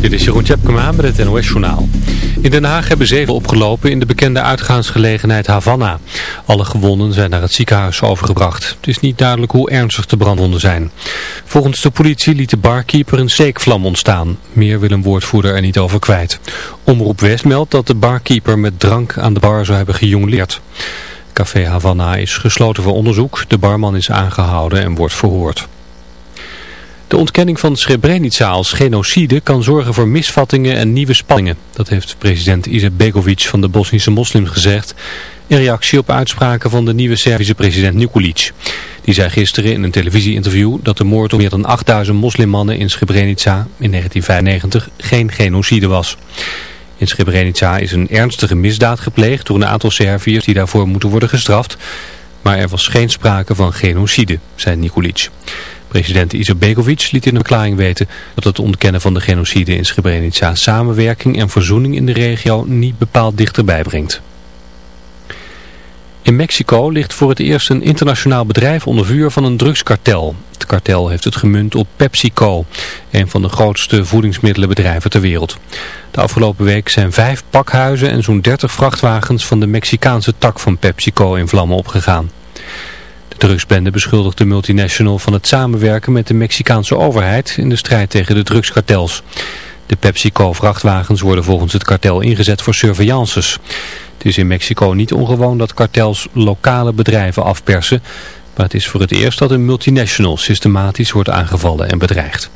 Dit is Jeroen Tjepkema met het NOS Journaal. In Den Haag hebben zeven opgelopen in de bekende uitgaansgelegenheid Havana. Alle gewonden zijn naar het ziekenhuis overgebracht. Het is niet duidelijk hoe ernstig de brandwonden zijn. Volgens de politie liet de barkeeper een steekvlam ontstaan. Meer wil een woordvoerder er niet over kwijt. Omroep West meldt dat de barkeeper met drank aan de bar zou hebben gejongleerd. Café Havana is gesloten voor onderzoek. De barman is aangehouden en wordt verhoord. De ontkenning van Srebrenica als genocide kan zorgen voor misvattingen en nieuwe spanningen. Dat heeft president Izetbegovic van de Bosnische moslims gezegd in reactie op uitspraken van de nieuwe Servische president Nikolic. Die zei gisteren in een televisieinterview dat de moord op meer dan 8000 moslimmannen in Srebrenica in 1995 geen genocide was. In Srebrenica is een ernstige misdaad gepleegd door een aantal Serviërs die daarvoor moeten worden gestraft. Maar er was geen sprake van genocide, zei Nikolic. President Izetbegovic liet in een verklaring weten dat het ontkennen van de genocide in Srebrenica samenwerking en verzoening in de regio niet bepaald dichterbij brengt. In Mexico ligt voor het eerst een internationaal bedrijf onder vuur van een drugskartel. Het kartel heeft het gemunt op PepsiCo, een van de grootste voedingsmiddelenbedrijven ter wereld. De afgelopen week zijn vijf pakhuizen en zo'n 30 vrachtwagens van de Mexicaanse tak van PepsiCo in vlammen opgegaan. De drugsbende beschuldigt de multinational van het samenwerken met de Mexicaanse overheid in de strijd tegen de drugskartels. De PepsiCo-vrachtwagens worden volgens het kartel ingezet voor surveillances. Het is in Mexico niet ongewoon dat kartels lokale bedrijven afpersen, maar het is voor het eerst dat een multinational systematisch wordt aangevallen en bedreigd.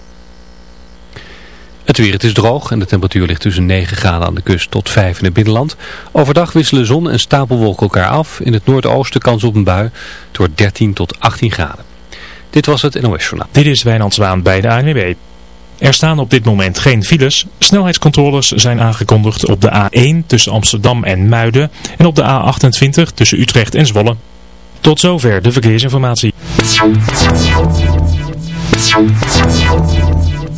Het weer, het is droog en de temperatuur ligt tussen 9 graden aan de kust tot 5 in het binnenland. Overdag wisselen zon en stapelwolken elkaar af. In het noordoosten kans op een bui door 13 tot 18 graden. Dit was het NOS Journaal. Dit is Wijnand Zwaan bij de ANWB. Er staan op dit moment geen files. Snelheidscontroles zijn aangekondigd op de A1 tussen Amsterdam en Muiden en op de A28 tussen Utrecht en Zwolle. Tot zover de verkeersinformatie.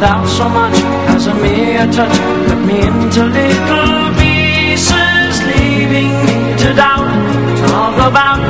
Without so much as a mere touch. Cut me into little pieces Leaving me to doubt. Talk about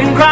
and cry.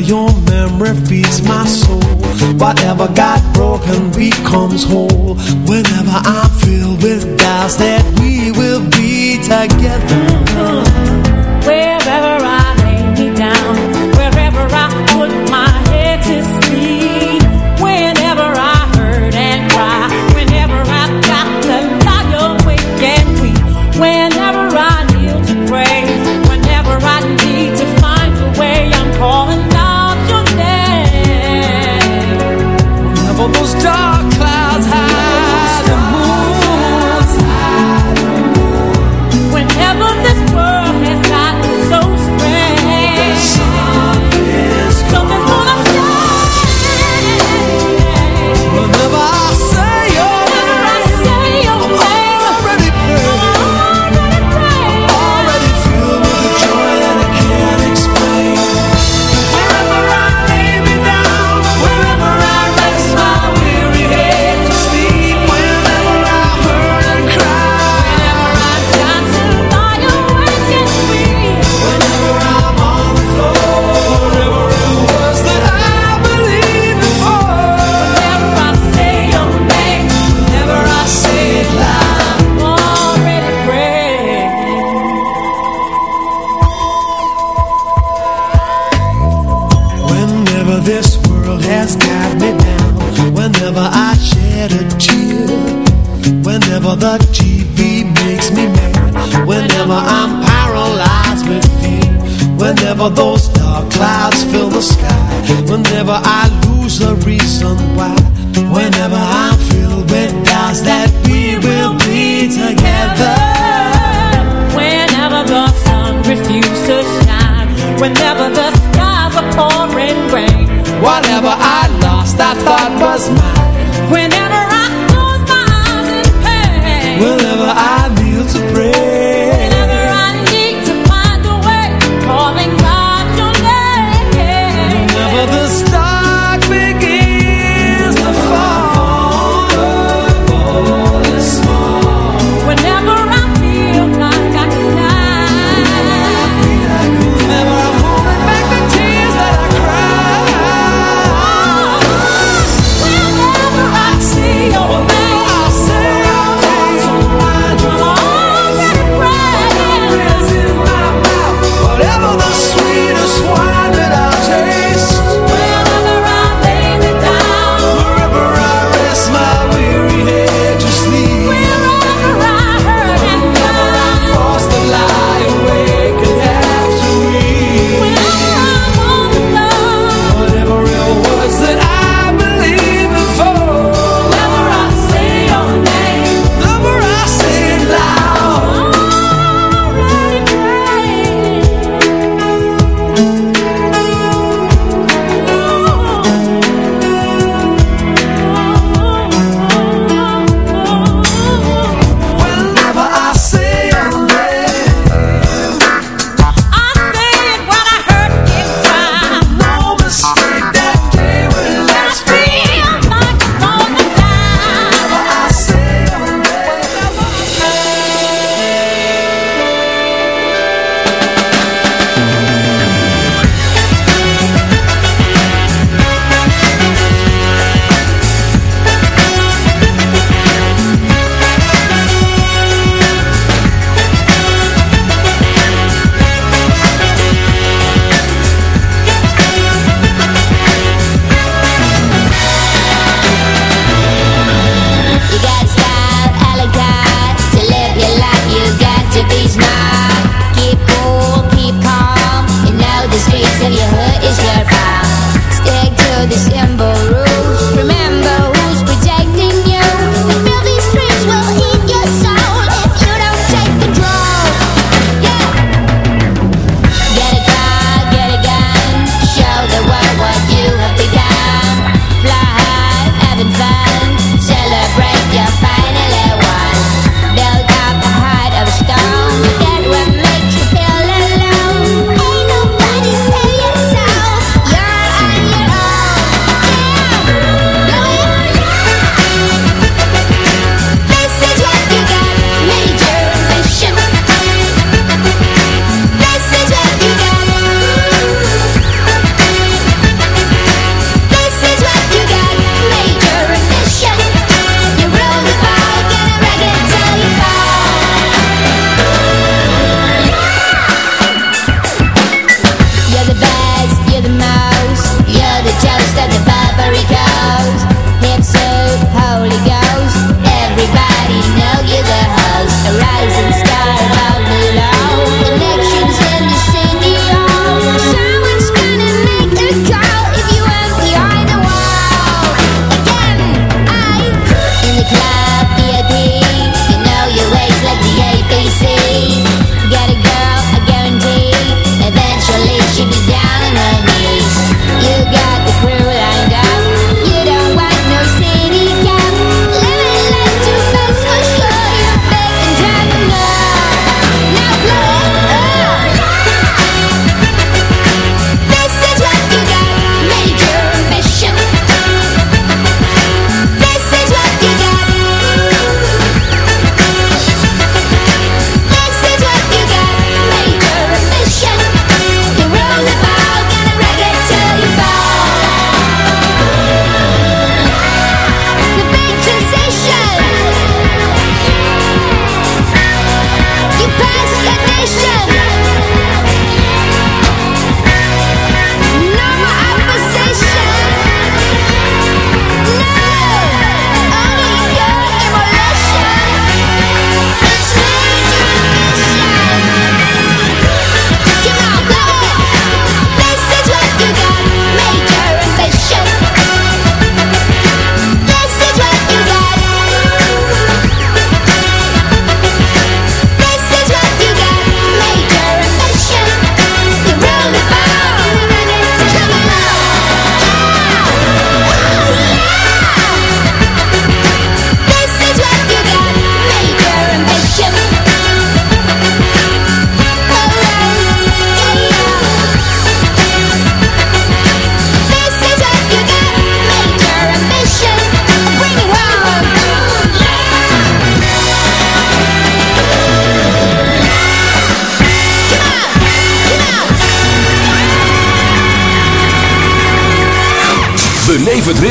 your memory feeds my soul. Whatever got broken becomes whole. Whenever I feel with doubts that we will be together.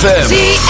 ZFM.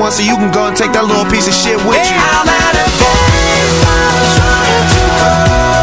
so you can go and take that little piece of shit with you. Payphone trying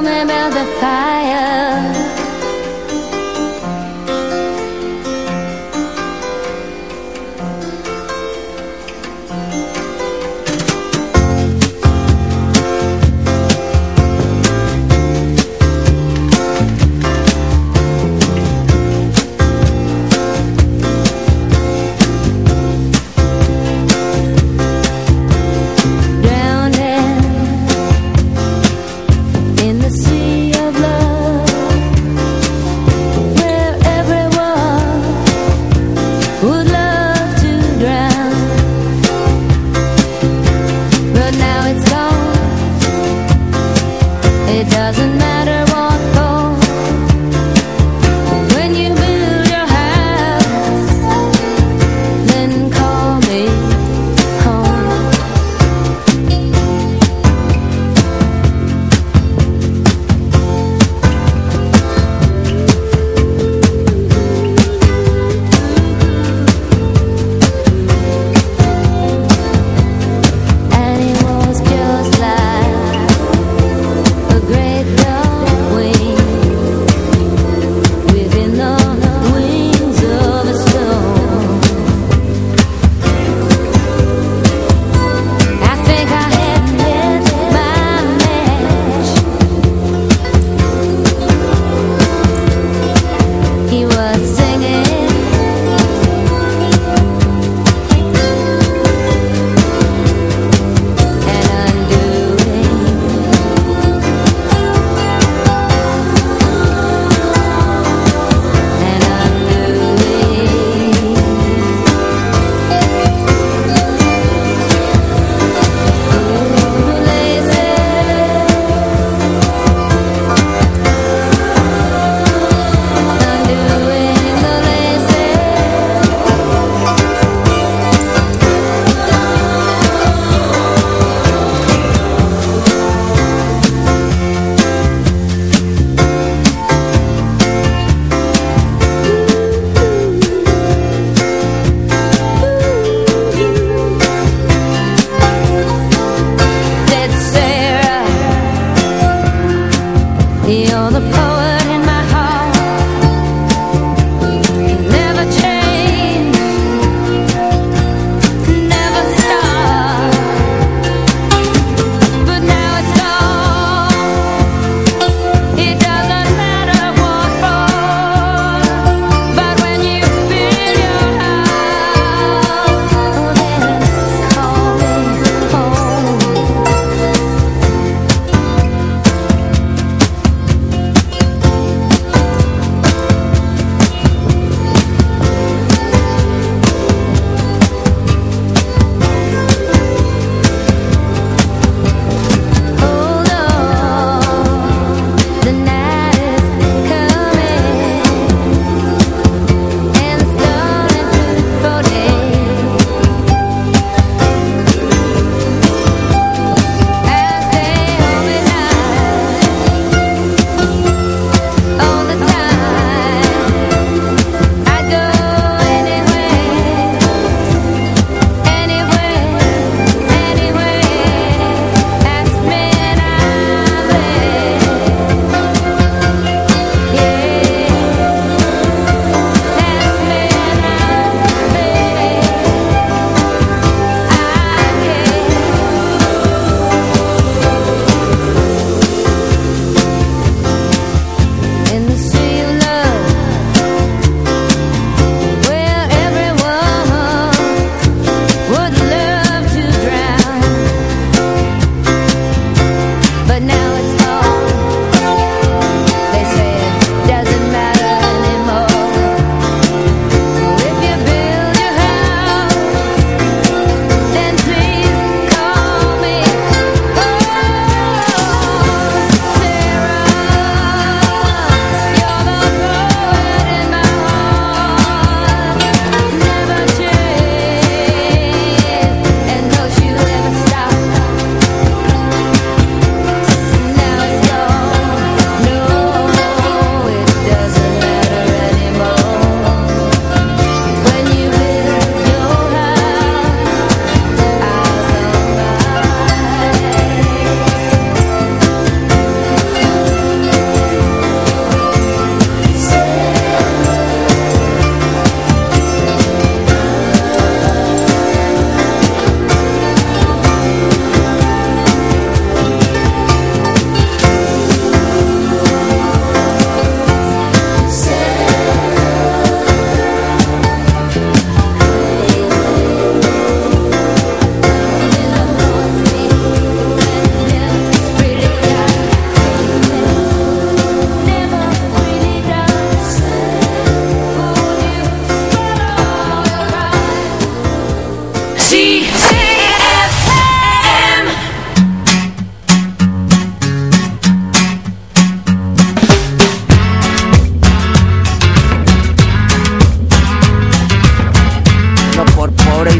me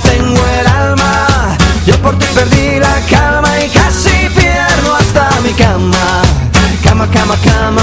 tengo el alma. Yo por ti perdí la calma y casi pierdo hasta mi cama. Cama, cama, cama,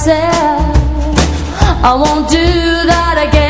myself I won't do that again.